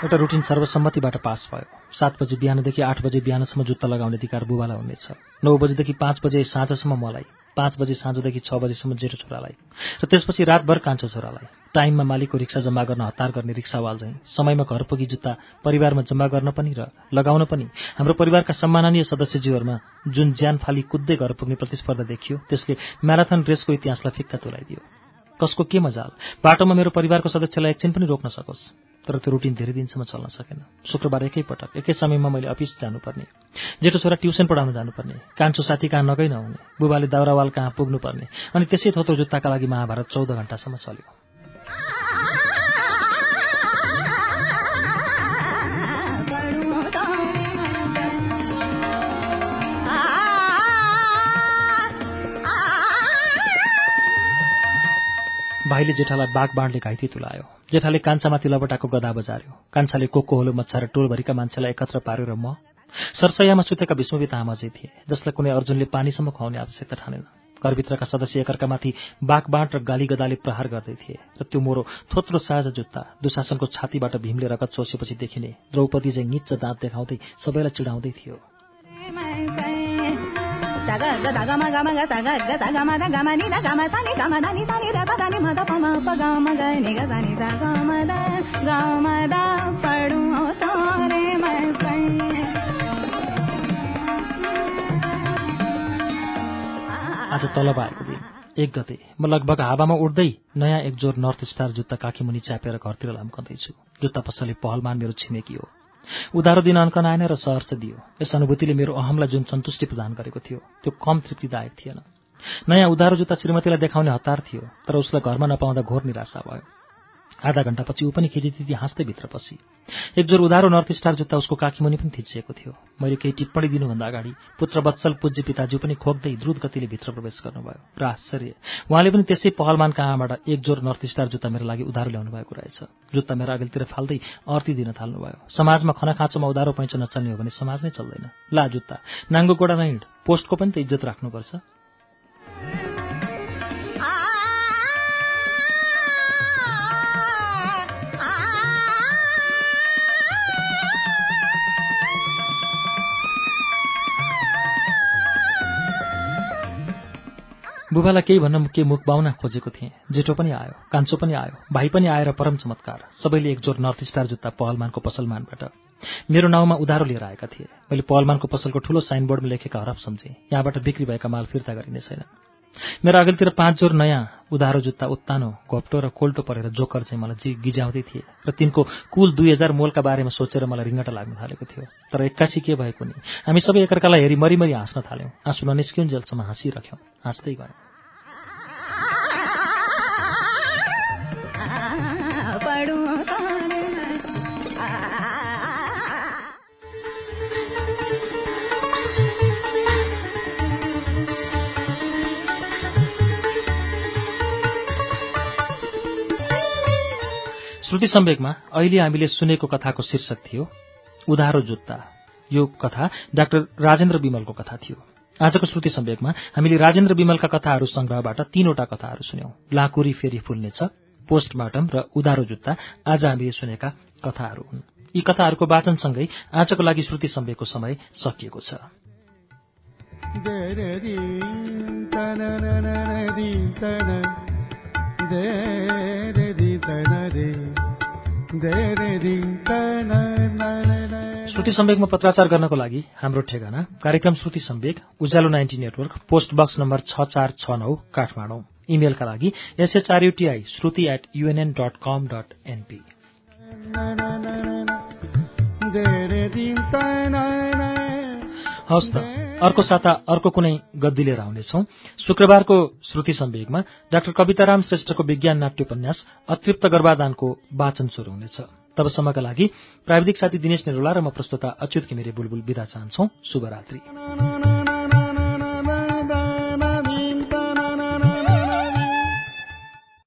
एउटा रुटिन सर्वसम्मतिबाट पास भयो। सात बजे बिहानदेखि आठ बजे बिहानसम्म जुत्ता लगाउने अधिकार बुबालाई हुनेछ। नौ बजेदेखि पाँच बजे साँझसम्म मलाई पाँच बजे साँझदेखि छ बजेसम्म जेठो छोरालाई र त्यसपछि रातभर कान्छो छोरालाई। टाइममा मालिकको रिक्सा जम्मा गर्न हतार गर्ने रिक्सावाल झैँ समयमा घर पुगी जुत्ता परिवारमा जम्मा गर्न पनि र लगाउन पनि हाम्रो परिवारका सम्माननीय सदस्यज्यूहरूमा जुन ज्यान फाली कुद्दै घर पुग्ने प्रतिस्पर्धा देखियो त्यसले म्याराथन रेसको इतिहासलाई फिक्का तुलाइदियो। कसको के मजाल बाटोमा मेरो परिवारको सदस्यलाई एकछिन पनि रोक्न सकोस्। तर त्यो रुटिन धेरै दिनसम्म चल्न सकेन। शुक्रबार एकै पटक एकै समयमा मैले अफिस जानुपर्ने। जेठो छोरा ट्युसन पढाउन जानुपर्ने। कान्छो साथी कहाँ नगई नहुने। बुबाले दाउरावाल कहाँ पुग्नुपर्ने। अनि त्यसै थोत्रो जुत्ताका लागि महाभारत चौध घण्टासम्म चल्यो। भाइले जेठालाई बाघ बाँडले घाइते तुलायो। जेठाले कान्छामाथि लबटाको गदा बजार्यो। कान्छाले कोको होलो र टोलभरिका मान्छेलाई एकत्र पार्यो र म सरसैयामा सुतेका विष्णुवी तामाजै थिए जसलाई कुनै अर्जुनले पानीसम्म खुवाउने आवश्यकता ठानेन। घरभित्रका सदस्य एकअर्कामाथि बाघबाट र गाली गदाले प्रहार गर्दै थिए र त्यो मोरो थोत्रो साझा जुत्ता दुशासनको छातीबाट भीमले रगत चोसेपछि देखिने द्रौपदी चाहिँ निच्च दाँत देखाउँदै सबैलाई चिडाउँदै थियो। आज तलब आएको दिन एक गते म लगभग हावामा उड्दै नयाँ एकजोर नर्थ स्टार जुत्ता काखी मुनि च्यापेर घरतिर लाम्कँदैछु। जुत्ता पसलले पहलमान मेरो छिमेकी हो। उधारो दिन अन्कन आएन र सहर्ष दियो। यस अनुभूतिले मेरो अहमलाई जुन सन्तुष्टि प्रदान गरेको थियो त्यो कम तृप्तिदायक थिएन। नयाँ उधारो जुत्ता श्रीमतीलाई देखाउने हतार थियो तर उसलाई घरमा नपाउँदा घोर निराशा भयो। आधा घण्टापछि ऊ पनि खिचितिथि हाँस्दै भित्र पसी। एकजोर उधारो नर्थ स्टार जुत्ता उसको काखीमुनि पनि थिचिएको थियो। मैले केही टिप्पणी दिनुभन्दा अगाडि पुत्र वत्सल पूज्य पिताज्यू पनि खोक्दै द्रुत गतिले भित्र प्रवेश गर्नुभयो। र आश्चर्य उहाँले पनि त्यसै पहलमान कहाँबाट एकजोर नर्थ स्टार जुत्ता मेरो लागि उधारो ल्याउनु भएको रहेछ। जुत्ता मेरो अघिल्तिर फाल्दै अर्ती दिन थाल्नुभयो। समाजमा खना खाँचोमा उधारो पैँचो नचल्ने हो भने समाज नै चल्दैन। ला जुत्ता नाङ्गो गोडा नै पोस्टको पनि त इज्जत राख्नुपर्छ। बुबालाई केही भन्न के मुख बाउना खोजेको थिएँ। जेठो पनि आयो कान्छो पनि आयो भाइ पनि आएर परम चमत्कार सबैले एकजोर नर्थ स्टार जुत्ता पहलमानको पसलमानबाट। मेरो नाउँमा उधारो लिएर आएका थिए। मैले पहलमानको पसलको ठूलो साइनबोर्डमा लेखेका हरफ सम्झेँ। यहाँबाट बिक्री भएका माल फिर्ता गरिने छैन मेरो अघिल्तिर पाँच जोर नयाँ उधारो जुत्ता उत्तानो घोप्टो र कोल्टो परेर जोकर चाहिँ मलाई जी गिजाउँदै थिए र तिनको कुल दुई हजार मोलका बारेमा सोचेर मलाई रिङ्गटा लाग्न थालेको थियो। तर एक्कासी के भएको नि हामी सबै एकअर्कालाई हेरी मरिमरि हाँस्न थाल्यौँ। आँसु ननिस्किउन्जेलसम्म हाँसिरह्यौँ। हाँस्दै गयौँ। श्रुति सम्वेकमा अहिले हामीले सुनेको कथाको शीर्षक थियो उधारो जुत्ता। यो कथा डाक्टर राजेन्द्र विमलको कथा थियो। आजको श्रुति सम्वेकमा हामीले राजेन्द्र विमलका कथाहरू संग्रहबाट तीनवटा कथाहरू सुन्यौं। लाकुरी फेरि फुल्नेछ पोस्टमार्टम र उधारो जुत्ता आज हामीले सुनेका कथाहरू हुन्। यी कथाहरूको वाचनसँगै आजको लागि श्रुति सम्वेकको समय सकिएको छ। श्रुति सम्वेकमा पत्राचार गर्नको लागि हाम्रो ठेगाना। कार्यक्रम Shruti Sambek Ujyaalo ninety network post box number छ चार छ नौ काठमाडौँ। इमेलका लागि S H R U T I Shruti at UNN dot com dot NP हवस् त। अर्को साता अर्को कुनै गद्दी लिएर आउनेछौ। शुक्रबारको श्रुति सम्वेगमा डाक्टर कविताराम श्रेष्ठको विज्ञान नाट्योपन्यास अतृप्त गर्भाधानको वाचन शुरू हुनेछ। तबसम्मका लागि प्राविधिक साथी दिनेश नेरोला र म प्रस्तुता अच्युत घिमिरे बुलबुल विदा चाहन्छौ। शुभरात्री।